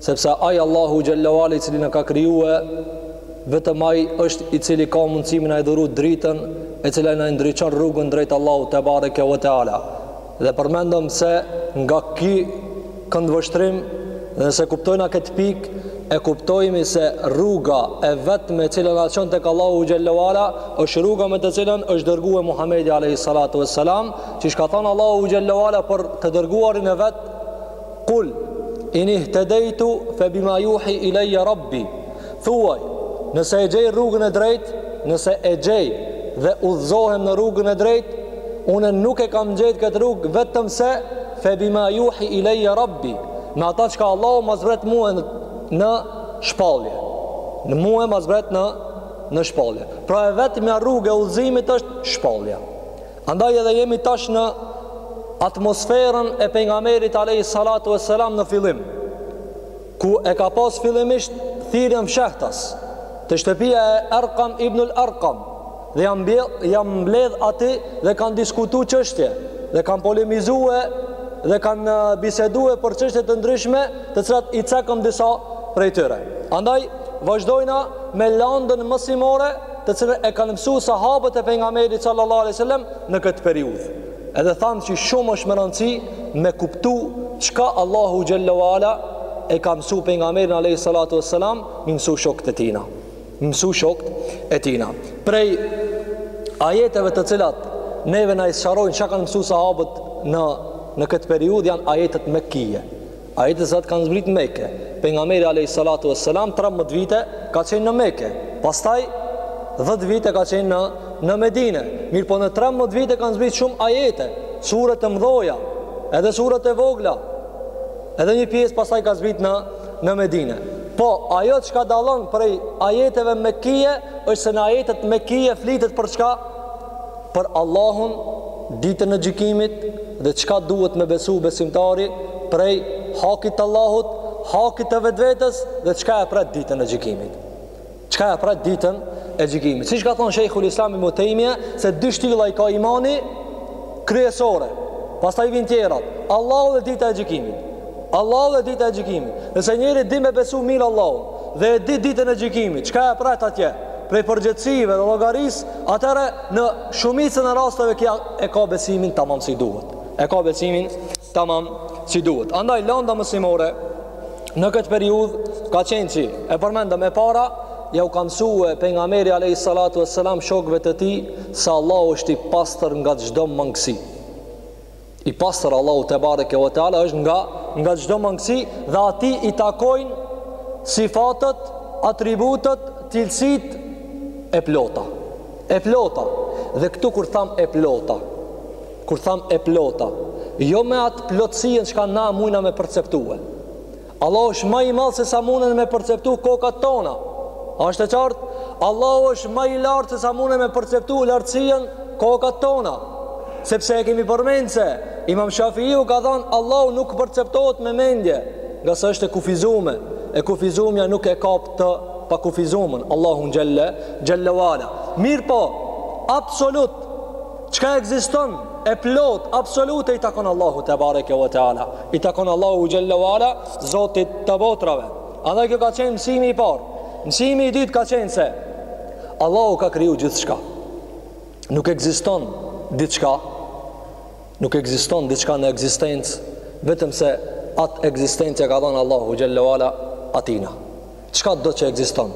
Sepse Ai Allahu Xhelle ve ala i cili na ka krijue, vetëm Ai është i cili ka mundësi me na e dhuru dritën e cila na e ndriçon rrugën drejt Allahut te bareke ve teala. Dhe përmendëm se nga ky këndvështrim dhe nëse kuptojna këtë pikë e kuptojmi se rruga e vetme e cila na çon tek Allahu Xhelle ve ala është rruga me të cilën është dërgue Muhamedi alejhi salatu vesselam, siç ka thanë Allahu Xhelle ve ala për të dërguarin e vet, Kul, in ihtedejtu fe bima juhi ilejje rabbi. Thuaj, nëse e gjej rrugën e drejt, nëse e gjej dhe udhzohem në rrugën e drejt, unë nuk e kam gjet këtë rrugë vetëm se fe bima juhi ilejje rabbi. Me ata çka Allahu ma zbret mue në, në shpallje. Mue ma zbret në, në shpallje. Pra e vetmja rrugë e udhzimit është shpallja. Andaj edhe jemi tash në atmosferën e pejgamberit alayhis salatu wassalam në fillim, ku e ka pas fillimisht thirrjen fshehtas te shtëpia e Arqam ibn al-Arqam dhe jan mbledh, jan mbledh aty dhe kanë diskutu çështje dhe kanë polemizue dhe kanë eh, bisedue për çështje të ndryshme, të cilat i cekëm disa prej tyre. Andaj vazhdojna me landën mësimore të cilën e kanë mësu sahabët e pejgamberit sallallahu alaihi wasallam në këtë periudhë. Edhe thamë që shumë është me randësi me kuptu çka Allahu xhelle ve ala e ka mësu pejgamberin alaihi salatu wasallam, me i mësu shokët e tina. Me i mësu shokët e tina. Prej ajeteve të cilat neve na isharojnë çka kanë mësu sahabët në në këtë periudhë janë ajetet mekkie. Ajetet të cilat kanë zbrit në Mekë. Pejgamberi alayhi salatu vesselam 13 vite ka qenë në Mekë. Pastaj 10 vite ka qenë në në Medinë. Mirpo në 13 vite kanë zbrit shumë ajete, suret e mdhaja, edhe suret e vogla. Edhe një pjesë pastaj ka zbrit në në Medinë. Po, ajo çka dallon prej ajeteve mekkie është se në ajetet mekkie flitet për çka? për Allahun ditën e gjykimit dhe çka duhet me besu besimtari prej hakit të Allahut, hakit të vetvetes dhe çka e pret ditën e gjykimit. Çka e pret ditën e gjykimit. Siç ka thënë Sheikhul Islam Ibn Taymiyyah se dy shtylla i ka imani kryesore. Pastaj vin tjerat. Allahu dhe dita e gjykimit. Allahu dhe dita e gjykimit. Nëse njeri di me besu mirë Allahun dhe e di ditën e gjykimit, çka e pret atje? Prej përgjegjësive dhe llogarisë Atëherë në shumicën e rasteve kja e ka besimin tamam si duhet. E ka besimin tamam si duhet. Andaj landa mësimore në këtë periudhë ka qenë që e përmendëm e para ja u ka mësue pejgamberi alejhi salatu vesselam shokve të tij se Allahu është i pastër nga çdo mangësi I pastër Allahu te bareke ve teala është nga çdo mangësi dhe atij i takojnë sifatet, atributet, cilësitë e plota. E plota. Dhe këtu kur tham e plota, kur tham e plota, jo me atë plotësinë çka na mujna me perceptue. Allahu është ma i madh se sa munden me perceptu kokat tona. A është e qartë? Allahu është ma i lartë se sa munden me perceptu lartësinë kokat tona. Sepse e kemi përmendë se Imam Shafiu ka thënë Allahu nuk perceptohet me mendje, ngase është e kufizume. E kufizumja nuk e kap të pakufizumen. Allahu xhelle ve ala. Mirëpo, absolut Çka ekziston e plot, absolute i takon Allahu te bareke ve teala. I takon Allahut xhelle ve ala, Zotit të botrave. Andaj ky ka qenë mësimi i parë. Mësimi i dytë ka qenë se Allahu ka kriju gjithçka. Nuk ekziston diçka. Nuk ekziston diçka në ekzistencë, vetëm se atë ekzistencë ia ka dhënë Allahu xhelle ve ala atina. Çkado që ekziston,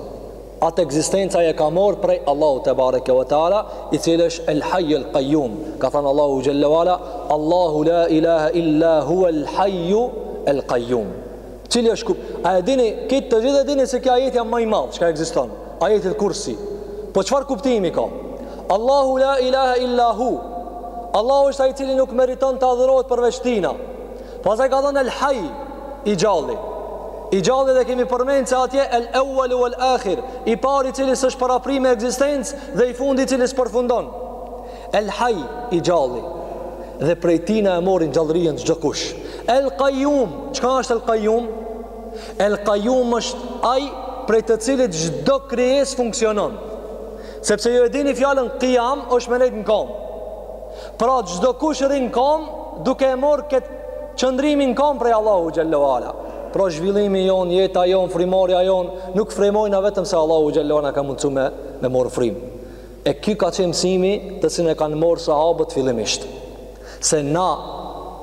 atë ekzistencë ai e ka marrë prej Allahut te bareke ve teala, i cili është El Hayy El Qayyum. Ka thënë Allahu xhelle ve ala, Allahu la ilaha illa huwa El Hayy El Qayyum. Cili është kup? A e dini, këtë të gjithë e dini se ky ajet është ma i madh, çka ekziston. Ajetul Kursi. Po çfarë kuptimi ka? Allahu la ilaha illa hu. Allahu është ai i cili nuk meriton të adhurohet përveç Tina. Pastaj ka thënë El Haj, i gjalli. I gjalli dhe kemi përmend se atje El Ewel wel Akhir, i pari i cili s'është parapri me ekzistencë dhe i fundit i cili s'përfundon. El Haj, i gjalli. Dhe prej tina e marrin gjallërinë çdokush. El Kajum, çka është El Kajum? El Kajum është ai prej të cilit çdo krijesë funksionon. Sepse ju e dini fjalën Kijam është me nejt në kamë. Pra çdokush rrin n'kamë duke e marr kët qëndrimin n'kamë prej Allahut xhelle ve ala. Pra zhvillimi jonë, jeta jonë, frymarrja jonë, nuk frymojna vetëm se Allahu xhelle ve ala na ka mundsu me me marr frymë. E ky ka qenë mësimi të cilin e kanë marr sahabët fillimisht. Se na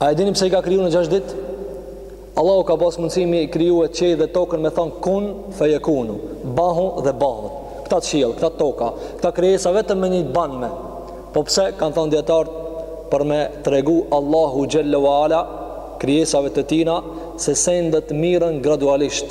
A e dini pse i ka kriju në gjashtë ditë? Allahu ka pas mundësi m'i kriju qiejt dhe tokën me thanë kun fe jekunu, bahu dhe bahet. Këta qiell, këta toka, këta krijesa vetëm me një bahmë. Po pse, kanë thanë dijetarët, për me tregu Allahu xhelle ve ala, krijesave të tina, se sendet mirren gradualisht,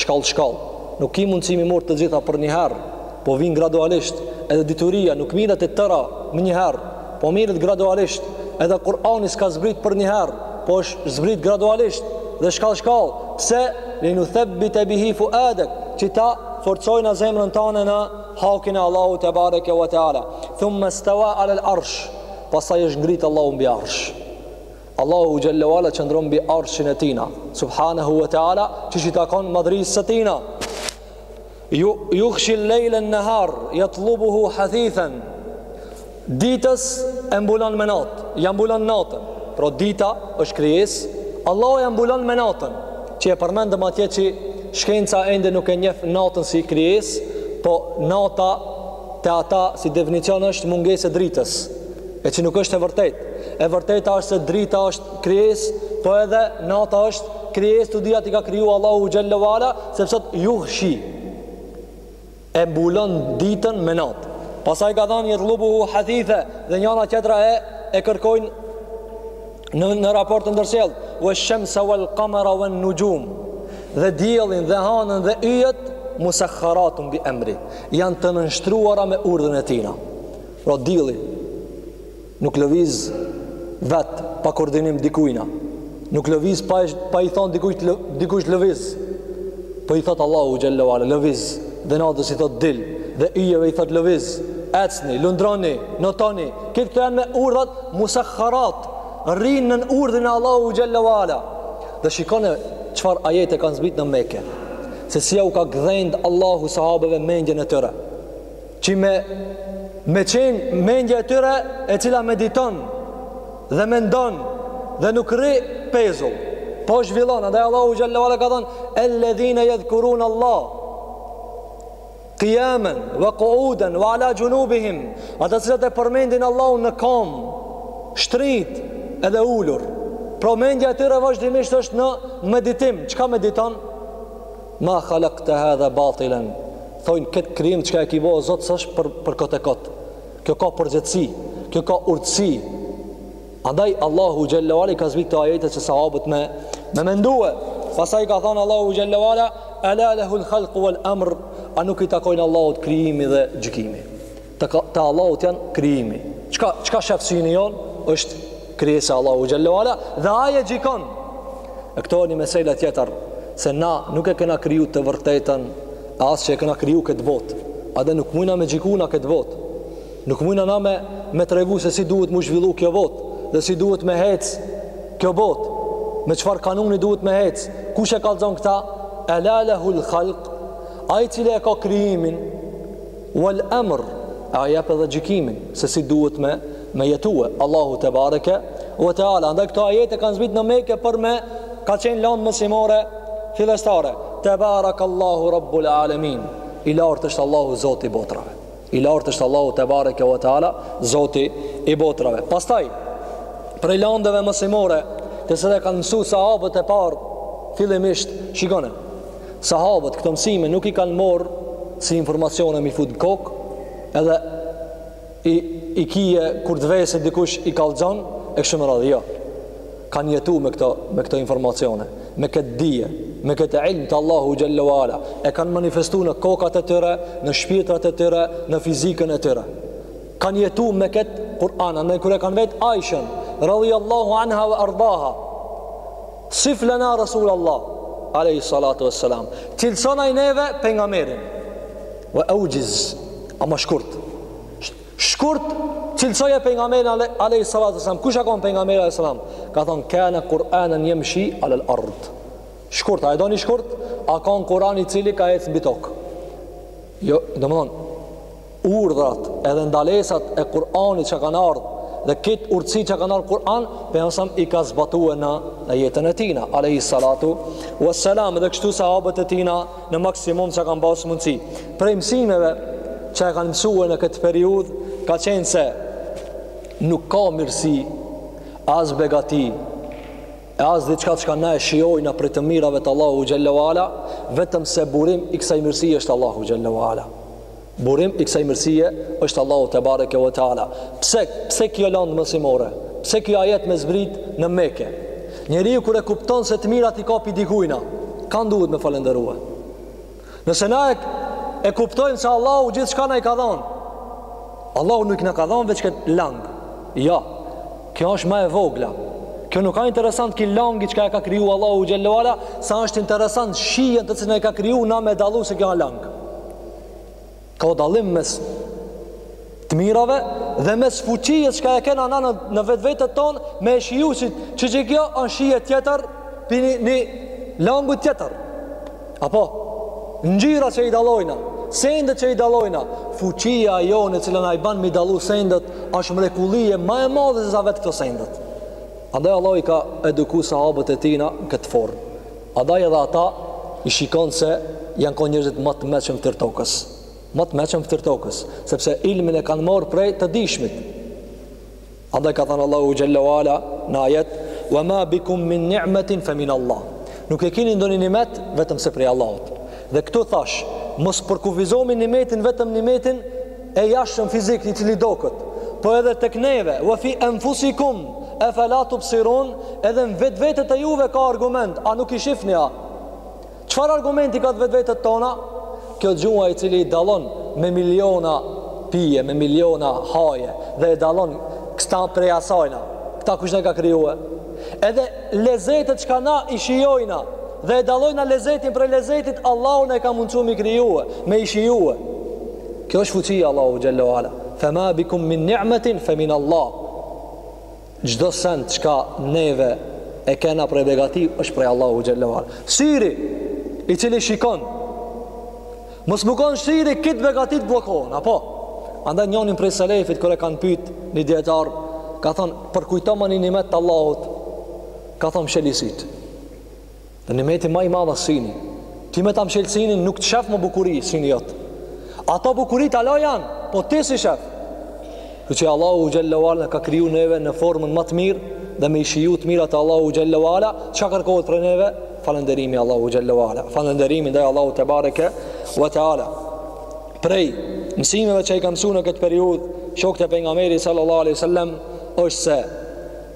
shkallë shkallë. Nuk ki mundësi m'i marrë të gjitha për njëherë, po vijnë gradualisht, edhe dituria nuk mirret e tëra me një herë, po mirret gradualisht, edhe Kur'ani s'ka zbrit për një herë, po është zbrit gradualisht dhe shkallë shkallë, pse li nuthebbite bihi fuadek, që ta forcojna zemrën tane në hakin e Allahu tebareke wa teala, thumme steva alel arsh, pasaj është ngritë Allahu mbi arsh. Allahu xhelle ve ala qëndron mbi arshin e tina, subhanahu wa teala, që i takon madhërisë së tina. Jugshil lejlen nehar, jatlubuhu hathithen, ditës e mbulon me natë, ja mbulon natën, pra dita është krijesë, Allahu ja mbulon me natën, që e përmendëm atje që shkenca ende nuk e njef natën si krijesë, po nata te ata si definicion është mungesë e dritës, e që nuk është e vërtetë, e vërteta është se drita është krijesë, po edhe nata është krijesë, të dyjat i ka kriju Allahu xhelle ve ala, sepse thot jugshi, e mbulon ditën me natë. Pasaj ka thanë jatlubuhu hathithen dhe njana tjetra e, e kërkojnë në, në raport të ndërsjellë, vesh-shemse vel-kamera ven-nuxhume, dhe diellin dhe hanën dhe yjet, musakharatin bi emri, janë të nënshtruara me urdhën e tina. Pra dielli, Nuk lëviz vet pa koordinim dikujna. Nuk lëviz pa pa i thon dikujt dikush lëviz. Po i thot Allahu xhelle ve ala lëviz dhe natës i thot dil dhe yjeve i thot lëviz. Ecni, lundroni, notoni. Këtë këto janë me urdhat musakharat. Rrinë nën urdhën e Allahu xhelle ve ala. Dhe shikone çfarë ajete kanë zbrit në Mekë. Se si ja u ka gdhend Allahu sahabeve mendjen e tyre. që me me qenë mendja e tyre e cila mediton dhe mendon dhe nuk rri pezull po zhvillon andaj Allahu xhelle ve ala ka thonë eledhine jedhkurun Allah kijamen ve kuuden ve ala xhunubihim ata cilët e përmendin Allahun në kam shtrit edhe ulur pra mendja e tyre vazhdimisht është në meditim çka mediton Ma khalaqta hadha batilan. Thojnë kët krijim çka e ke bo o Zot s'është për për kot e kot. Kjo ka përgjegjësi, kjo ka urtësi. Andaj Allahu xhelle ve ala i ka zbrit kto ajete që sahabët me me mendue. Pastaj ka thanë Allahu xhelle ve ala ala lahul khalq wal amr. A nuk i takojnë Allahut krijimi dhe gjykimi? të të Allahut janë krijimi. Çka çka sheh syni jon është krijesa Allahut xhelle ve ala dhe ai e gjikon. E këtu një mesele tjetër se na nuk e kena kriju të vërtetën as që e kena kriju këtë botë. Edhe nuk mujna me gjiku na këtë botë. Nuk mujna na me, me të regu se si duhet mu zhvillu kjo botë dhe si duhet me hec kjo botë. Me çfarë kanuni duhet me hec. Kush e kallzon këta? Ela lehul khalq. Ai i cili e ka krijimin Wal amr, ai jep edhe gjykimin se si duhet me me jetue, Allahu tebareke ve teala. Andaj këto ajete kanë zbrit në Mekë por me ka qenë landë mësimore fillestare. Tebarek Allahu rabbul alamin. I lartë është Allahu Zoti i botrave. I lartë është Allahu tebareke ve teala, Zoti i botrave. Pastaj prej landëve mësimore të cilat kanë mësuar sahabët e parë fillimisht shikoni Sahabët këto mësime nuk i kanë marrë si informacione m'i fut në kokë, edhe i, i kije kur të vesë dikush i kallzon, e kështu me radhë, jo. Kanë jetu me këto, me këto informacione, me këtë dije, me këtë ilm të Allahut xhelle ve ala, e kanë manifestu në kokat e tyre, në shpirtrat e tyre, në fizikën e tyre. Kanë jetu me këtë Kur'an, a kur e kanë vetë Ajshen, radijallahu anha ve ardaha, Sif lena Resulallah, alejhi salatu e selam, cilësona neve pejgamberin, ve evxhiz, ama shkurt, shkurt, cilësoje pejgamberin, alejhi salatu e selam, kush a konë pejgamberi, alejhi salatu e selam, ka thonë, kane Kur'anen jemshi, alel ard, shkurt, a e doni shkurt, a konë Kur'an i cili ka ecë mbi tokë, jo, domethonë, Urdhrat edhe ndalesat e Kur'anit çka kanë ardhë dhe këtë urtësi çka ka ardhë në Kur'an, përnjëmend i ka zbatue në, në jetën e tina, alejhi salatu ue selam edhe kështu sahabët e tina në maksimum sa kanë pasë mundësi. Prej mësimeve që e kanë mësue në këtë periudhë, ka qenë se nuk ka mirësi as begati, e as diçka çka na e shijojna prej të mirave të Allahut xhelle ve ala, vetëm se burim i kësaj mirësi është Allahu xhelle ve ala. Burim i kësaj mirësie është Allahu tebareke ve teala. Pse pse kjo landë mësimore? Pse ky ajet me zbrit në Mekë? Njeriu kur e kupton se të mirat i ka pi dikujna, kan duhet me falënderue. Nëse na e, e kuptojmë se Allahu gjithçka na i ka dhënë. Allahu nuk na ka dhënë veç këtë lang. Jo. Kjo është ma e vogla. Kjo nuk a interesant ky langi çka e ka kriju Allahu xhelle ve ala, sa është interesant shija të cilën na ka kriju na me dallu se kjo a lang. Ka dallim mes të mirave dhe mes fuqisë çka e kena na në, në vetvetet tona me e shiju, si që qi kjo është shije tjetër për një, një langut tjetër. Apo, ngjyra që i dallojna, sendet që i dallojna, fuqia jonë cila na i ban m'i dallu sendet, është mrekulli ma e madhe se sa vetë këto sendet. Andaj Allahu i ka eduku sahabët e tijna në këtë formë. Andaj edhe ata i shikon se janë kon njerëzit ma të meçëm ftyrë tokës. Ma të meçëm ftyrë tokës, sepse ilmin e kanë marrë prej të dijshmit. Andaj ka thënë Allahu xhelle ve ala në ajet: "Wa ma bikum min ni'matin fa min Allah." Nuk e keni ndonjë nimet vetëm se prej Allahut. Dhe këtu thash, mos përkufizoni nimetin vetëm nimetin e jashtëm fizik i cili doket po edhe tek neve wa fi anfusikum afala tubsirun edhe në vetvetet e juve ka argument a nuk i shifni a çfarë argumenti ka vetvetet tona kjo gjuha i cili i dallon me miliona pije me miliona haje dhe e dallon kësaj prej asajna këta kush na ka krijue edhe lezetet çka na i shijojna dhe e dallojna lezetin prej lezetit Allahu na e ka mundsu me i krijue me i shijue Kjo është fuqia Allahu xhelle ve ala. Fama bikum min ni'matin fa min Allah. Çdo send çka neve e kena prej begati është prej Allahu xhelle ve ala. Syri i cili shikon mos me kon syri krejt begatitë bllokohen, apo? Andaj njënin prej selefit kur e kanë pyet një dietar, ka thon përkujtoma ni nimet të Allahut. Ka thon mshili sytë. Dhe nimeti ma i madh është syni. Ti me ta mshël synin nuk të shef mo bukuri syni jot. Ato bukuritë hala janë, po ti s'i shef. Kur që Allahu xhelle ve ala ka kriju neve në formën ma të mirë dhe me i shiju të mirat e Allahu xhelle ve ala, çka kërkohet prej neve? Falënderimi Allahu xhelle ve ala. Falënderimi ndaj Allahu tebareke ve teala. Prej mësimeve që ai i ka mësu në këtë periudhë shokët e pejgamberit sallallahu alaihi wasallam është se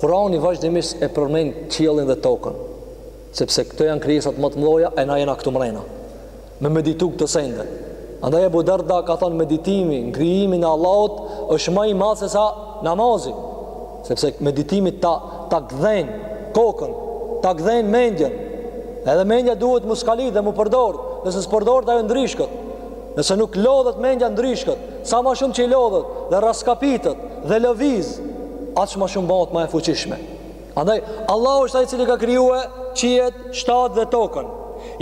Kurani vazhdimisht e përmend qiellin dhe tokën, sepse këto janë krijesat ma të mdhaja e na jena këtu mrena. Me meditu këto sende. Andaj Abu Darda ka thënë meditimi në krijimin e Allahut është ma i madh se sa namazi, sepse meditimi ta ta gdhen kokën, ta gdhen mendjen. Edhe mendja duhet m'u skalit dhe m'u përdor, nëse s'përdoret ajo ndryshket. Nëse nuk lodhet mendja ndryshket, sa ma shumë që lodhet dhe rraskapitet dhe lëviz, aq ma shumë bohet ma e fuqishme. Andaj, Allahu është ai i cili ka krijue qiejt, shtatë dhe tokën.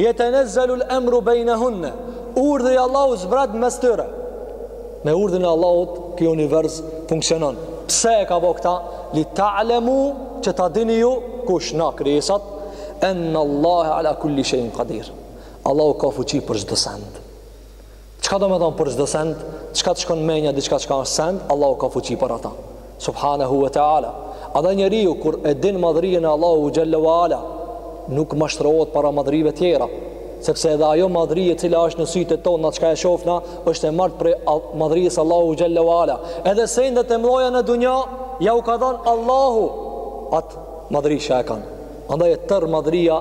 Jetenezzelul emru bejnehunne. Urdhri i Allahut zbret mes tyre. Me urdhrin e Allahut, ky univers funksionon. Pse e ka bo këta? Li ta'lemu që ta dini ju, kush na krijesat, enne Allahe ala kulli shejin kadir. Allahu ka fuqi për çdo send. Çka domethonë për çdo send? Çka të shkon menja diçka çka është send? Allahu ka fuqi për ata. Subhanahu wa ta'ala. Andaj njeriu kur e din madhërien e Allahut xhelle ue ala, nuk mashtrohet para madhërive tjera, sepse edhe ajo madhërie e cila është në sytë e tonë, çka e shofna, është e marrtë prej madhëries së Allahut xhelle ue ala. Edhe sendet e mdhaja në dunja, ja u ka dhanë Allahu atë madhëri që e kanë. Andaj e tërë madhërija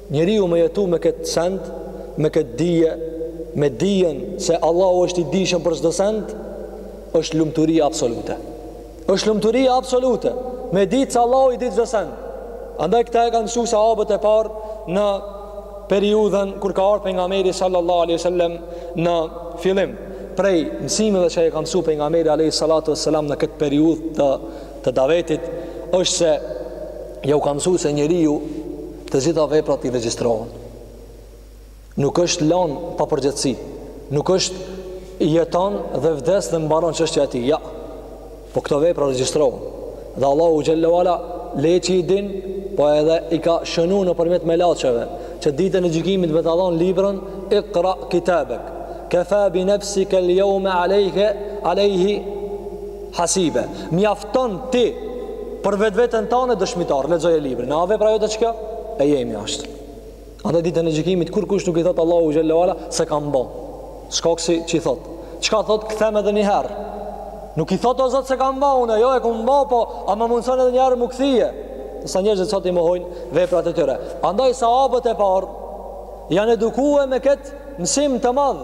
Njeriu me jetu me këtë send, me këtë dije, me dijen se Allahu është i dijshëm për çdo send, është lumturi absolute. Është lumturi absolute me ditë se Allahu i di çdo send. Andaj këta e kanë mësu sahabët e parë në periudhën kur ka ardhë pejgamberi sallallahu alaihi wasallam në fillim prej mësimeve që e ka mësu pejgamberi alayhi salatu wasalam në këtë periudhë të të davetit është se ja u ka mësu se njeriu Të gjitha veprat i regjistrohen. Nuk është lënë pa përgjegjësi. Nuk është jeton dhe vdes dhe mbaron çështja e tij. Ja. Po këto vepra regjistrohen. Dhe Allahu xhelle ue ala le çi i din, po edhe i ka shënu nëpërmjet melaçeve, që ditën e gjykimit me ta dhënë librin Iqra kitabek. Kafa bi nafsika al-yawma alayka alayhi Hasibe, mjafton ti për vetveten tane dëshmitar, lexoje librin. Na, a vepra jote qikjo? E jemi ashtë. Andaj ditën e gjykimit kurkush nuk i thot Allahu xhelle ue ala s'e kam bo. Shkaku se çi i thot. Çka thot? Kthem edhe një herë. Nuk i thot o Zot s'e kam bo unë, jo e kum bo, po a më mundson edhe një herë me kthy? Nësa njerëzit sot i mohojnë veprat e tyre. Andaj sahabët e parë janë eduku me këtë mësim të madh.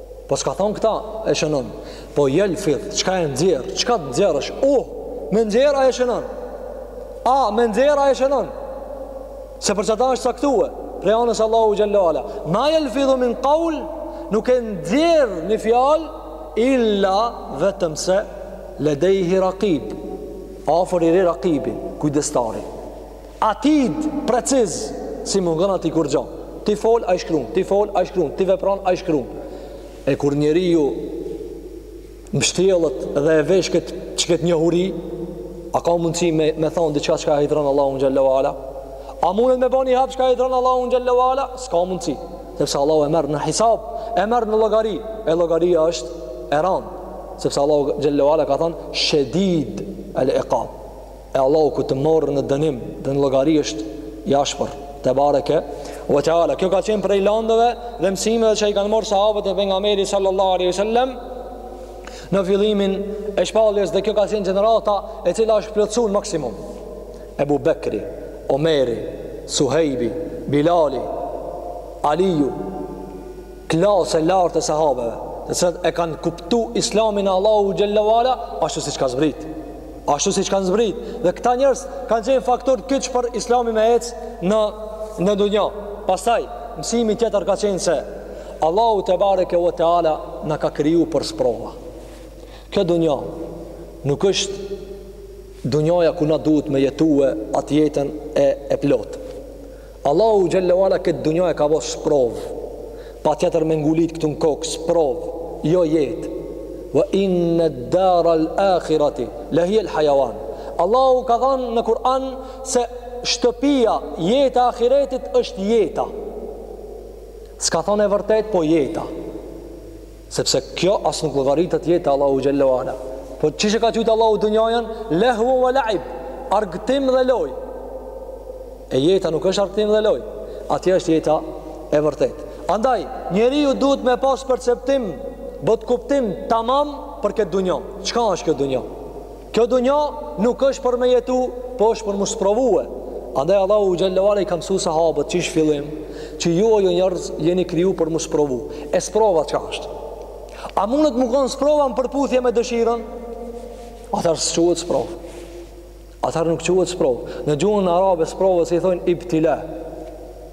Po çka thonë këta e shënon. Po jel fidh, çka e nxjerr? Çka të nxjerrësh? Uh, me nxjerr a e shënon. A me nxjerr a e shënon. Se për çata është caktue, prej anës Allahu xhelle ue ala. Ma jelfidhu min qaul, nuk e nxjerr një fjalë illa vetëm se ledejhi raqib. Afër i rri raqibi, kujdestari. Atid preciz s'i mungon atij kurgjo ti fol ai shkrun ti fol ai shkrun ti vepron ai shkrun e kur njeriu mështjellet dhe e vesh këtë qikëtë njohuri a ka mundësi me, me thonë diçka çka e hidhëron Allahun xhelle ue ala a mundet me ba ni hap çka e hidhëron Allahun xhelle ue ala s'ka mundësi sepse Allahu e merr në hisab e merr në llogari e llogaria është e ranë sepse Allahu xhelle ue ala ka thonë shedidul ikab e Allahu kur të morrë në dënim dhe në llogari është i ashpër tebareke ve teala kjo ka qenë prej landëve dhe mësimeve që i kanë marrë sahabët e pejgamberit sallallahu alaihi wasallam në fillimin e shpalljes dhe kjo ka qenë gjenerata e cila është plotësuar maksimum Ebu Bekri Omeri Suhejbi Bilali Aliju Klasë e lartë e sahabeve, të cilët e kanë kuptu islamin e Allahu xhelle ve ala, ashtu siç ka zbrit. Ashtu siç kanë zbrit. Dhe këta njerëz kanë qenë faktor kyç për islamin me ecë në, në dunja. Pastaj, mësimi tjetër ka qenë se Allahu tebareke ve teala na ka kriju për sprova. Kjo dunja nuk është dunjaja ku na duhet me jetue atë jetën e, e plotë. Allahu xhelle ve ala këtë dunja e ka bo sprovë patjetër me ngulit këtu në kokë sprovë jo jetë wa inna dar al akhirati la hiya al hayawan Allahu ka thënë në Kur'an se shtëpia jeta e ahiretit është jeta s'ka thënë e vërtet po jeta Sepse kjo as nuk llogaritet jetë te Allahu xhelle ve ala. Po qysh e ka qujt Allahu dunjanë lehuun wa laib, argëtim dhe loj. E jeta nuk është argëtim dhe loj. Atje është jeta e vërtet. Andaj, njeriu duhet me pas perceptim, botëkuptim tamam për këtë dunja. Çka është kjo dunja? Kjo dunja nuk është për me jetu, po është për mu sprovue. Andaj Allahu xhelle ve ala i ka msu sahabët qysh fillim, që ju o ju njërz jeni kriju për mu sprovu. E sprova çka është. A mundet me konë sprova në përputhje me dëshirën? Atëherë s'quhet sprovë. Atëherë nuk quhet sprovë. Në gjuhën arabe sprovës i thonë ibtila.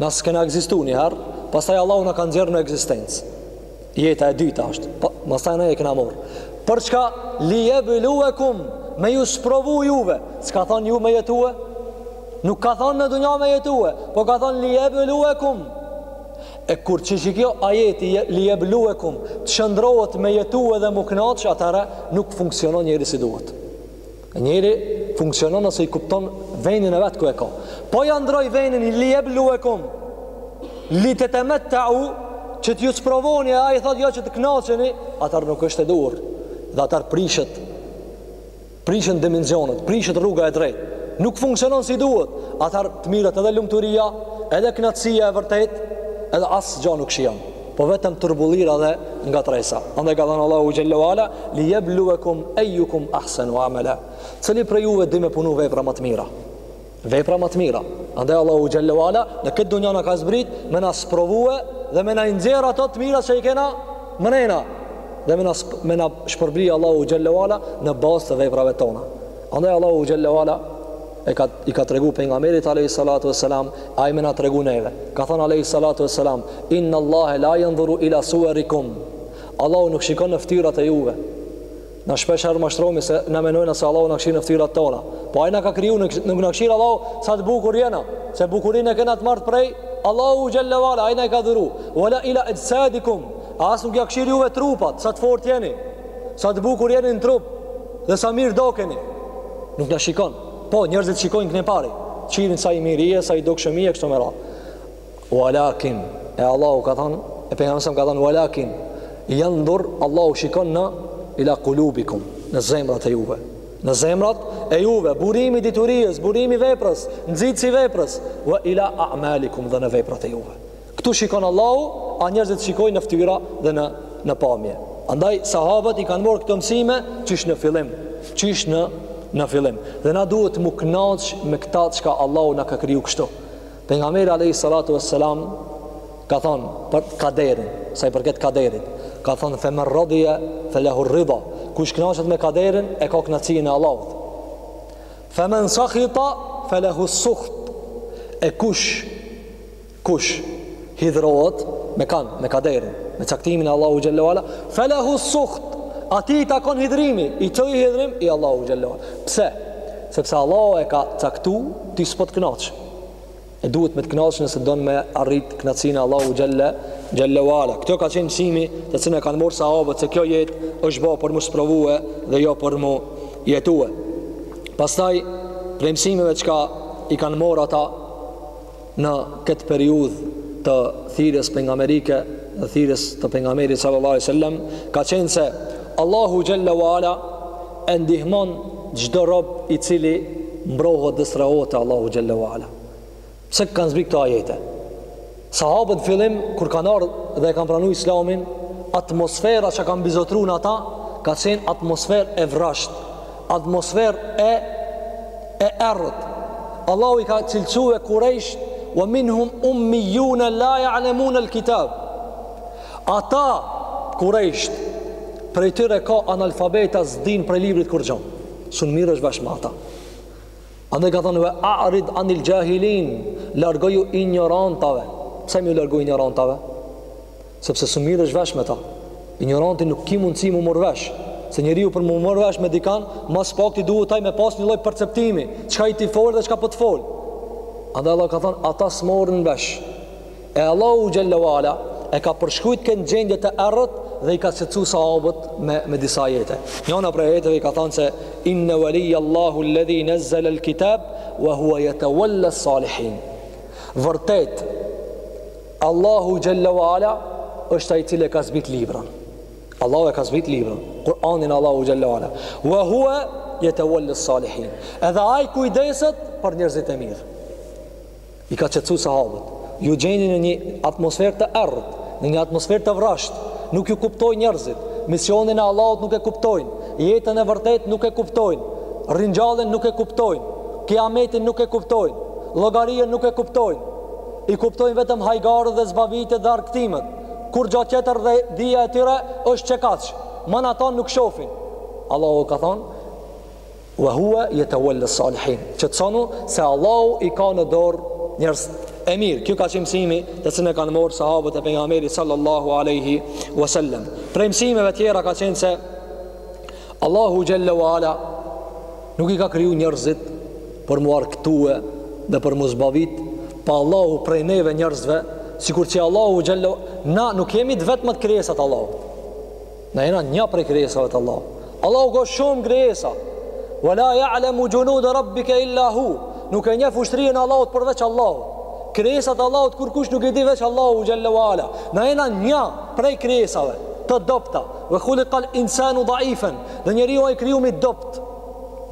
Na s'kena ekzistu një herë, pastaj Allahu na ka nxjerrë në ekzistencë. Jeta e dyta është, pa, pastaj na e kena marrë. Për çka? Li jebluekum, me ju sprovu juve. S'ka thonë ju me jetue? Nuk ka thonë në dunja me jetue, po ka thonë li jebluekum. E kur qi qikjo ajeti li jebluekum, të shndërrohet me jetue dhe m'u knaqë, atëherë nuk funksionon njeri si duhet. Njeri funksionon nëse e kupton vendin e vet ku e ka. Po ia ndrroi vendin li jebluekum, li tetemetteu, që t'ju sprovoni e ai thot jo që të knaqeni, atëherë nuk është e duhur, dhe atëherë prishet, prishen dimensionet, prishet rruga e drejt, nuk funksionon si duhet, atëherë të mirat edhe lumturia, edhe knaqësia e vërtet, edhe asgjo nuk shijon. po vetëm turbullira dhe ngatresa. Andaj ka thënë Allahu xhallahu ala li yabluwakum ayyukum ahsanu amala. Cili prej juve di me punu vepra ma të mira? Vepra ma të mira. Andaj Allahu xhallahu ala në këtë dunja na ka zbrit me na sprovue dhe me na i nxjerr ato të mira që i kena mrena dhe me na me na shpërblye Allahu xhallahu ala në bazë të veprave tona. Andaj Allahu xhallahu ala e ka i ka tregu pejgamberit aleyhi salatu vesselam ai me na tregu neve ka thon aleyhi salatu vesselam inna allah la yanzuru ila suwarikum Allahu nuk shikon në fytyrat e juve na shpesh herë mashtrohemi se na menojna se Allahu na shikon në fytyrat tona po ai na ka kriju nuk nuk na kshir Allahu sa të bukur jena se bukurinë e kena të marrë prej Allahu xhalla wala ai na e ka dhuru wala ila ajsadikum as nuk ja kshir juve trupat sa të fortë jeni sa të bukur jeni në trup dhe sa mirë dokeni Nuk na shikon. Po njerëzit shikojnë kne pari. Kçirin sa i miri je sa i dokshëm je kështu me radhë. Walakin e Allahu ka than, e pejgamberi sa ka than walakin yanzur Allahu shikon në ila kulubikum, në zemrat e juve. Në zemrat e juve, burimi i dituries, burimi i veprës, nxitsi i veprës, wa ila a'malikum dhe në veprat e juve. Këtu shikon Allahu, a njerëzit shikojnë në ftyra dhe në në pamje. Andaj sahabët i kanë morr këto mësime qysh në fillim, qysh në në fillim. Dhe na duhet të m'u knaq me këta çka Allahu na ka kriju kështu. Pejgamberi alayhi salatu vesselam ka thonë për kaderin, sa i përket kaderit, ka thonë fe men radiya falahu rida. Kush kënaqet me kaderin e ka kënaqësinë e Allahut. Fe men sakhita falahu sukht. E kush Kush hidhrohet me kan, me kaderin, me caktimin e Allahu xhallahu ala, falahu suht. Atij i takon hidhrimi, i çoi hidhrim i Allahu xhallahu ala. Pse? Sepse Allahu e ka caktu ti s'po t'knaq. E duhet me t'knaq nëse don me arrit kënaqësinë e Allahu xhalla xhallahu ala. Kjo ka qenë mësimi të cilën e kanë morrë sahabët se kjo jetë është bo për mu sprovue dhe jo për mu jetue. Pastaj prej mësimeve çka i kanë morrë ata Në këtë periudhë të thirrjes pejgamberike dhe thirrjes të pejgamberit sallallahu alaihi wasallam ka qenë se Allahu xhalla wa ala e ndihmon çdo rob i cili mbrohet dhe strehohet te Allahu xhalla wa ala. Pse kanë zbrit këto ajete? Sahabët fillim kur kanë ardh dhe e kanë pranu Islamin, atmosfera që ka mbizotru n'ata ka qenë atmosferë e vrazhdë, Atmosferë e e errët. Allahu i ka cilësue kurejsh wa minhum ummiyun la ya'lamun al-kitab. Ata kurejsh prej tyre ka analfabeta s'din prej librit kurgjo. Sun merresh vesh me ata. Andaj ka thënë a'rid anil jahilin, largoju injorantave. Pse m'iu largu injorantave? Sepse su mirresh vesh me ta. Injoranti nuk ki mundësi mu mor vesh, se njeriu për mu mor vesh me dikan, mas pakti duhet ai me pas një lloj perceptimi, çka i ti fol dhe çka po të fol. Andaj Allahu ka thënë, ata s'morrin vesh. E Allahu xhalla wala e ka përshkruajt këtë gjendje të errët dhe i ka qetësu sahabët me me disa ajete. Njëna prej ajeteve i ka thënë se inna waliya Allahu alladhi nazzala al-kitab wa huwa yatawalla as-salihin. Vërtet Allahu xhalla wa ala është ai i cili e ka zbrit librin. Allahu e ka zbrit librin, Kur'anin Allahu xhalla wa ala. Wa huwa yatawalla salihin. Edhe ai kujdeset për njerëzit e mirë. I ka qetsu sahabët. Ju jeni në një atmosferë të errët, në një atmosferë të vrashtë, nuk ju kuptojnë njerëzit. Misionin e Allahut nuk e kuptojnë, jetën e vërtetë nuk e kuptojnë, rringjallën nuk e kuptojnë, kiametin nuk e kuptojnë, llogarinë nuk e kuptojnë. I kuptojnë vetëm hajgaret dhe zbavitjet dhe argëtimet, kurrgjo tjetër dhe dija e tyre është qekaq, matanë nuk shofin. Allahu ka thonë, Wa huwa yatawalla salihin. Që tu mësonë se Allahu i ka në dorë njerëz e mirë. Kjo ka qenë mësimi të cilën e kanë marrë sahabët e pejgamberit sallallahu alaihi wasallam. Prej mësimeve tjera ka qenë se Allahu xhalla wa ala Nuk i ka kriju njerëzit për mu argëtue dhe për mu zbavit pa Allahu prej neve njerëzve, sikur që Allahu xhallahu na nuk jemi të vetmat krijesa t'Allahut. Na jena një prej krijesave të Allahut. Allahu ka shumë krijesa. Wala ya'lamu junud rabbika illa hu. Nuk e njeh ushtrinë e Allahut përveç Allahu. Krijesat e Allahut kurkush nuk i di veç Allahu xhallahu ala. Na jena një prej krijesave të dobta. Wa khuliqal insanu dha'ifen. Dhe njeriu ai krijum i dobët.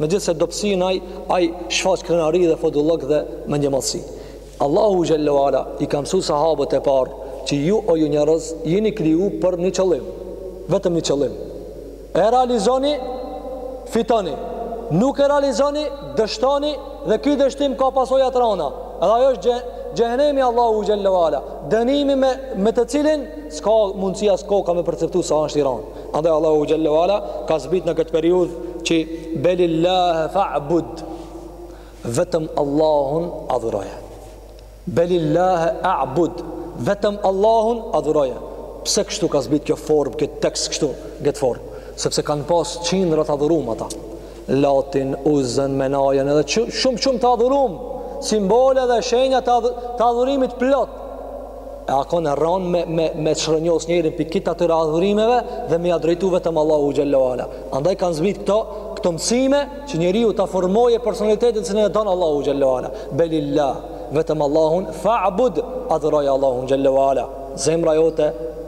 Megjithë këtë dobësi ai ai shfaq krenari dhe fodullëk dhe mendjemadhësi. Allahu xhallahu ala i ka mësu sahabët e parë që ju o ju njerëz jeni kriju për një qëllim. Vetëm një qëllim. E realizoni, fitoni. Nuk e realizoni, dështoni dhe ky dështim ka pasoja të rënda. Edhe ajo është xhehenemi i Allahut xhallahu ala. Dënimi me me të cilin s'ka mundësi as koka me perceptu sa është i rëndë. Andaj Allahu xhallahu ala ka zbrit në këtë periudhë që belillah fa'bud vetëm Allahun adhuroje. Belillah a'bud vetëm Allahun adhuroje. Pse kështu ka zbrit kjo formë, këtë tekst kështu, këtë formë, sepse kanë pas qindra të adhuruar ata. Latin, Uzën, Menatën edhe shumë shumë të adhurum, simbole dhe shenja të, adh të adhurimit plot. E ka kon rron me, me, me çrrënjos njerin pi kit atyre adhurimeve dhe me ja drejtu vetëm Allahut xhelle ve ala. Andaj kanë zbit këto, këto mësime që njeriu ta formoje personalitetin cilin e don Allahu xhelle ve ala. Belillah, vetëm Allahun, fa'bud, adhuroje Allahun xhelle ve ala. Zemra jote,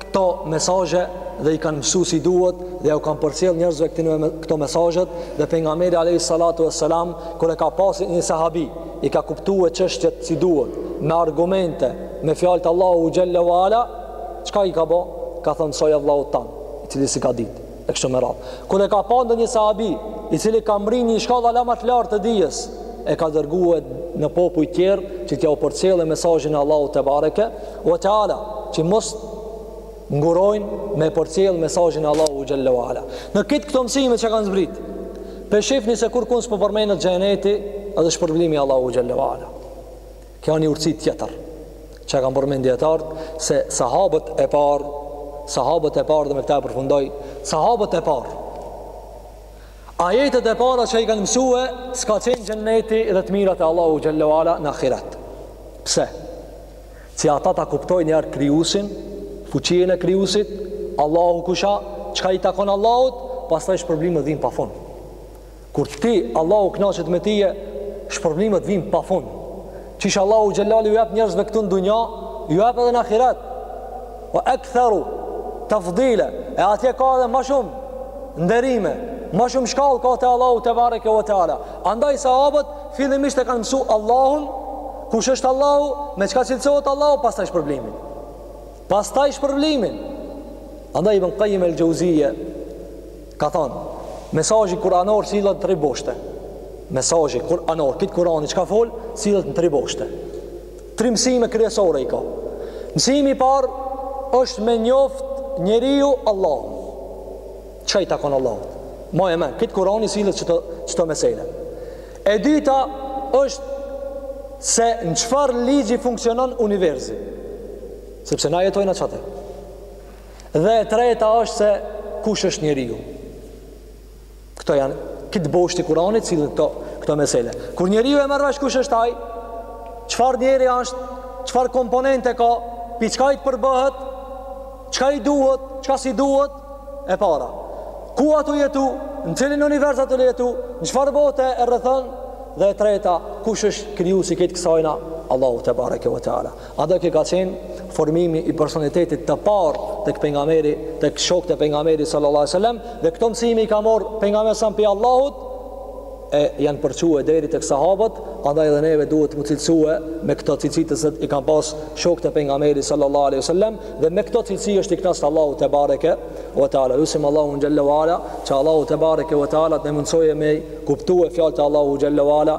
këto mesazhe dhe i kanë mësu si duhet dhe jau kanë përcjell njerëzve këto me këto mesazhet dhe pejgamberi alejhi salatu vesselam kur e ka pa se një sahabi i ka kuptue çështjet si duhet me argumente me fjalë t'Allahut xhelle ve ala çka i ka bo ka thonë si ai alamet an i cili s'i ka ditë e kështu me radhë. Kur e ka pa ndonjë sahabi, i cili ka mri një shkallë alamet t'lartë të dijes, e ka dërgue në popuj tjerë, që t'jau përcjelle mesazhin e Allahut tebareke ve teala, që mos ngurojnë me përcjell mesazhin e Allahut xhelle ve ala. Në kit këto mësime që kanë zbrit, pe shifni se kërkun s'po përmenet xheneti, edhe shpërblimi i Allahut xhelle ve ala. Kjo një urtësi tjetër që kanë përmend dijetarët se sahabët e parë, sahabët e parë dhe me këtë e përfundoj, sahabët e parë. Ajetet e para që i kanë mësue, s'ka qenë xheneti dhe të mirat e Allahut xhelle ve ala në ahiret. Pse? Që ata ta kuptojnë njëherë krijusin, fuqinë e krijusit, Allahu kush a, çka i takon Allahut, pastaj shpërblimet vijnë pa fund. Kur ti Allahu kënaqet me tije, shpërblimet vijnë pafund. Qish Allahu xhelle ve ala ju jep njerëzve këtu në dunja, ju jep edhe në ahiret. Ve ektheru tefdila, e atje ka edhe ma shumë nderime, ma shumë shkallë ka te Allahu tebareke ve teala. Andaj sahabët fillimisht e kanë mësu Allahun, kush është Allahu, me çka cilësohet Allahu, pastaj shpërblimin. Pastaj shpërblimin. Andaj Ibn Kajjim el-Xhevzije Ka thonë, Mesazhi kuranor sillet në tri boshte. Mesazhi kuranor, krejt Kurani çka fol, sillet në tri boshte. Tri mësime kryesore i ka. Mësimi i parë është me njoft njeriu Allahun. Çka i takon Allahut? Me njoft, krejt Kurani sillet n'qito qito mesele. E dyta është se në çfarë ligji funksionon universi. Sepse na jetojna qaty Dhe e treta është se kush është njeriu. Këto janë krejt boshti i Kur'anit sillen këto këto mesele. Kur njeriu e merr vesh kush është ai? Çfarë njeri është? Çfarë komponente ka? Pi çka ai përbëhet? Çka i duhet? Çka s'i duhet? E para. Ku a tu jetu? Në cilin univers a tu jetu? Në çfarë bote e rrethon? Dhe e treta, kush është krijuesi krejt kësajna? Allahu tebareke ve teala. Andaj kjo ka qenë formimi i personalitetit të parë tek pejgamberi, tek shokët e pejgamberit sallallahu alajhi wasallam, dhe këto mësime i ka marrë pejgamberi s.a. prej Allahut e janë përçuar deri tek sahabët, andaj edhe neve duhet m'u cilësue me këto cilësi që i kanë pas shokët e pejgamberit sallallahu alajhi wasallam dhe me këto cilësi është i kënaqur Allahu te bareke ve teala. Lusim Allahun xhalla wala, që Allahu te bareke ve teala te na mundsojë me kuptue fjalët e Allahut xhalla wala